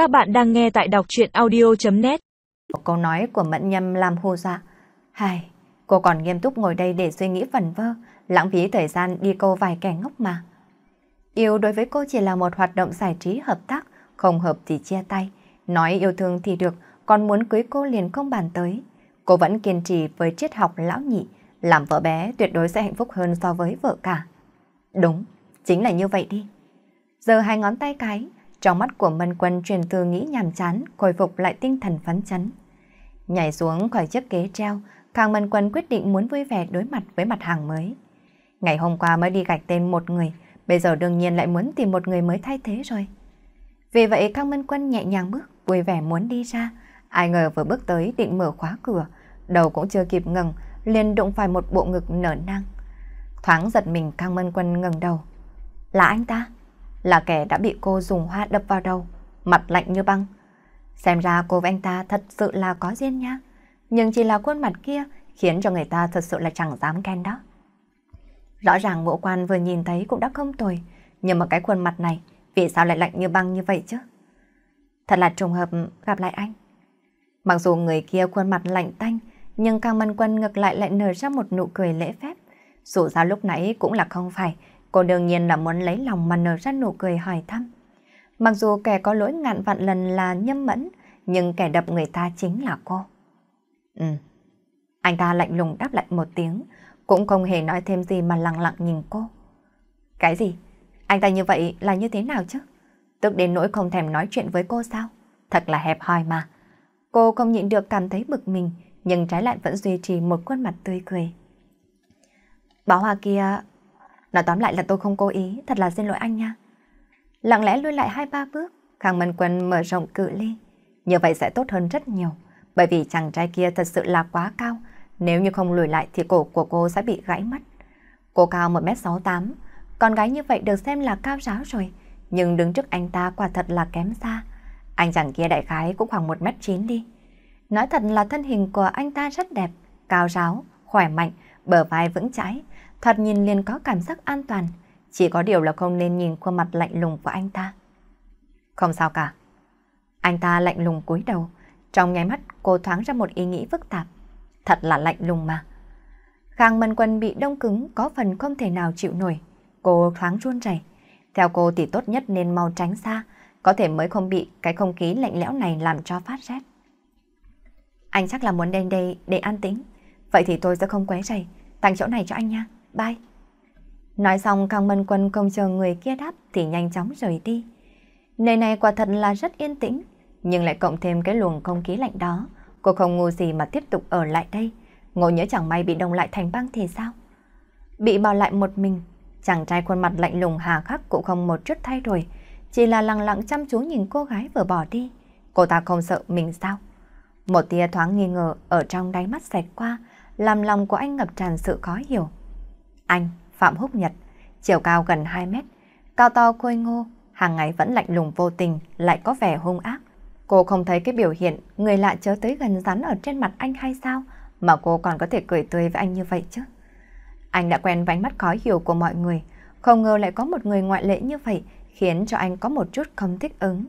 Các bạn đang nghe tại đọc chuyện audio.net Một câu nói của Mẫn Nhâm làm hô dọa. Hài, cô còn nghiêm túc ngồi đây để suy nghĩ phần vơ, lãng phí thời gian đi câu vài kẻ ngốc mà. Yêu đối với cô chỉ là một hoạt động giải trí hợp tác, không hợp thì chia tay. Nói yêu thương thì được, còn muốn cưới cô liền không bàn tới. Cô vẫn kiên trì với triết học lão nhị, làm vợ bé tuyệt đối sẽ hạnh phúc hơn so với vợ cả. Đúng, chính là như vậy đi. Giờ hai ngón tay cái, trong mắt của Mân Quân truyền từ nghĩ nhàm chán, khôi phục lại tinh thần phấn chấn. Nhảy xuống khỏi chiếc ghế treo, Khang Mân Quân quyết định muốn vui vẻ đối mặt với mặt hàng mới. Ngày hôm qua mới đi gạch tên một người, bây giờ đương nhiên lại muốn tìm một người mới thay thế rồi. Vì vậy Khang Mân Quân nhẹ nhàng bước, vui vẻ muốn đi ra. Ai ngờ vừa bước tới định mở khóa cửa, đầu cũng chưa kịp ngừng, liền đụng phải một bộ ngực nở nang. Thoáng giật mình Khang Mân Quân ngẩng đầu. Là anh ta? Là kẻ đã bị cô dùng hoa đập vào đầu, mặt lạnh như băng. Xem ra cô với anh ta thật sự là có duyên nha. Nhưng chỉ là khuôn mặt kia khiến cho người ta thật sự là chẳng dám khen đó. Rõ ràng ngộ quan vừa nhìn thấy cũng đã không tồi, nhưng mà cái khuôn mặt này vì sao lại lạnh như băng như vậy chứ? Thật là trùng hợp gặp lại anh. Mặc dù người kia khuôn mặt lạnh tanh, nhưng Càng Mân Quân ngược lại lại nở ra một nụ cười lễ phép. Dù sao lúc nãy cũng là không phải, cô đương nhiên là muốn lấy lòng mà nở ra nụ cười hỏi thăm. Mặc dù kẻ có lỗi ngạn vạn lần là nhâm mẫn, nhưng kẻ đập người ta chính là cô. Ừ. Anh ta lạnh lùng đáp lại một tiếng, cũng không hề nói thêm gì mà lặng lặng nhìn cô. Cái gì? Anh ta như vậy là như thế nào chứ? Tức đến nỗi không thèm nói chuyện với cô sao? Thật là hẹp hòi mà. Cô không nhịn được cảm thấy bực mình, nhưng trái lại vẫn duy trì một khuôn mặt tươi cười. bảo hoa kia... Nói tóm lại là tôi không cố ý, thật là xin lỗi anh nha. Lặng lẽ lui lại hai ba bước, Khang Mân Quân mở rộng cự ly. Như vậy sẽ tốt hơn rất nhiều, bởi vì chàng trai kia thật sự là quá cao. Nếu như không lùi lại thì cổ của cô sẽ bị gãy mất. Cô cao 1m68, con gái như vậy được xem là cao ráo rồi, nhưng đứng trước anh ta quả thật là kém xa. Anh chàng kia đại khái cũng khoảng 1m9 đi. Nói thật là thân hình của anh ta rất đẹp, cao ráo, khỏe mạnh, bờ vai vững chãi, thật nhìn liền có cảm giác an toàn. Chỉ có điều là không nên nhìn khuôn mặt lạnh lùng của anh ta. Không sao cả. Anh ta lạnh lùng cúi đầu, trong nháy mắt cô thoáng ra một ý nghĩ phức tạp. Thật là lạnh lùng mà. Khang Mân Quân bị đông cứng có phần không thể nào chịu nổi. Cô thoáng run rẩy. Theo cô thì tốt nhất nên mau tránh xa, có thể mới không bị cái không khí lạnh lẽo này làm cho phát rét. Anh chắc là muốn đến đây để an tĩnh. Vậy thì tôi sẽ không quấy rầy, tặng chỗ này cho anh nha. Bye. Nói xong Khang Mân Quân không chờ người kia đáp thì nhanh chóng rời đi. Nơi này quả thật là rất yên tĩnh, nhưng lại cộng thêm cái luồng không khí lạnh đó. Cô không ngu gì mà tiếp tục ở lại đây. Ngộ nhớ chẳng may bị đông lại thành băng thì sao? Bị bỏ lại một mình, chàng trai khuôn mặt lạnh lùng hà khắc cũng không một chút thay đổi, chỉ là lặng lặng chăm chú nhìn cô gái vừa bỏ đi. Cô ta không sợ mình sao? Một tia thoáng nghi ngờ ở trong đáy mắt xẹt qua, làm lòng của anh ngập tràn sự khó hiểu. Anh, Phạm Húc Nhật, chiều cao gần 2 mét, cao to khôi ngô, hàng ngày vẫn lạnh lùng vô tình, lại có vẻ hung ác. Cô không thấy cái biểu hiện người lạ chớ tới gần rắn ở trên mặt anh hay sao, mà cô còn có thể cười tươi với anh như vậy chứ. Anh đã quen với mắt khó hiểu của mọi người, không ngờ lại có một người ngoại lệ như vậy, khiến cho anh có một chút không thích ứng.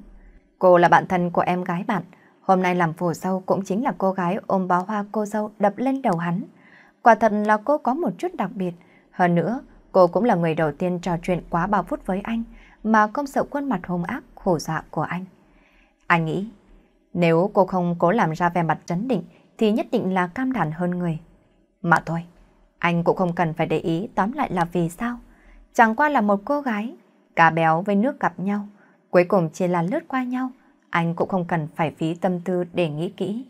Cô là bạn thân của em gái bạn, hôm nay làm phù sâu cũng chính là cô gái ôm bó hoa cô dâu đập lên đầu hắn. Quả thật là cô có một chút đặc biệt, hơn nữa cô cũng là người đầu tiên trò chuyện quá bao phút với anh mà không sợ khuôn mặt hung ác khổ dạ của anh. Anh nghĩ, nếu cô không cố làm ra vẻ mặt trấn định thì nhất định là cam đàn hơn người. Mà thôi, anh cũng không cần phải để ý tóm lại là vì sao. Chẳng qua là một cô gái, cá béo với nước gặp nhau, cuối cùng chỉ là lướt qua nhau, anh cũng không cần phải phí tâm tư để nghĩ kỹ.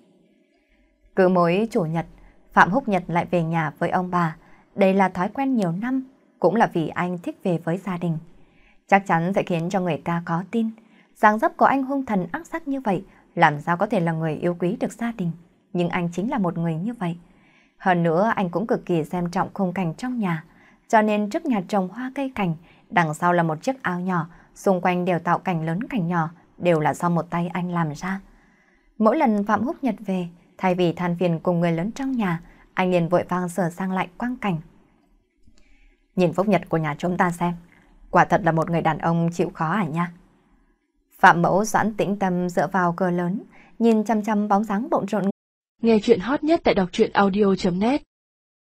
Cứ mỗi chủ nhật, Phạm Húc Nhật lại về nhà với ông bà. Đây là thói quen nhiều năm, cũng là vì anh thích về với gia đình. Chắc chắn sẽ khiến cho người ta có tin. dáng dấp của anh hung thần ác sắc như vậy, làm sao có thể là người yêu quý được gia đình. Nhưng anh chính là một người như vậy. Hơn nữa anh cũng cực kỳ xem trọng khung cảnh trong nhà. Cho nên trước nhà trồng hoa cây cảnh, đằng sau là một chiếc ao nhỏ, xung quanh đều tạo cảnh lớn cảnh nhỏ, đều là do một tay anh làm ra. Mỗi lần Phạm Húc Nhật về, thay vì than phiền cùng người lớn trong nhà, anh liền vội vàng sửa sang lại quang cảnh. Nhìn Phúc Nhật của nhà chúng ta xem, quả thật là một người đàn ông chịu khó à nha. Phạm mẫu doãn tĩnh tâm dựa vào cờ lớn, nhìn chăm chăm bóng dáng bộn rộn. Nghe chuyện hot nhất tại đọc truyện audio.net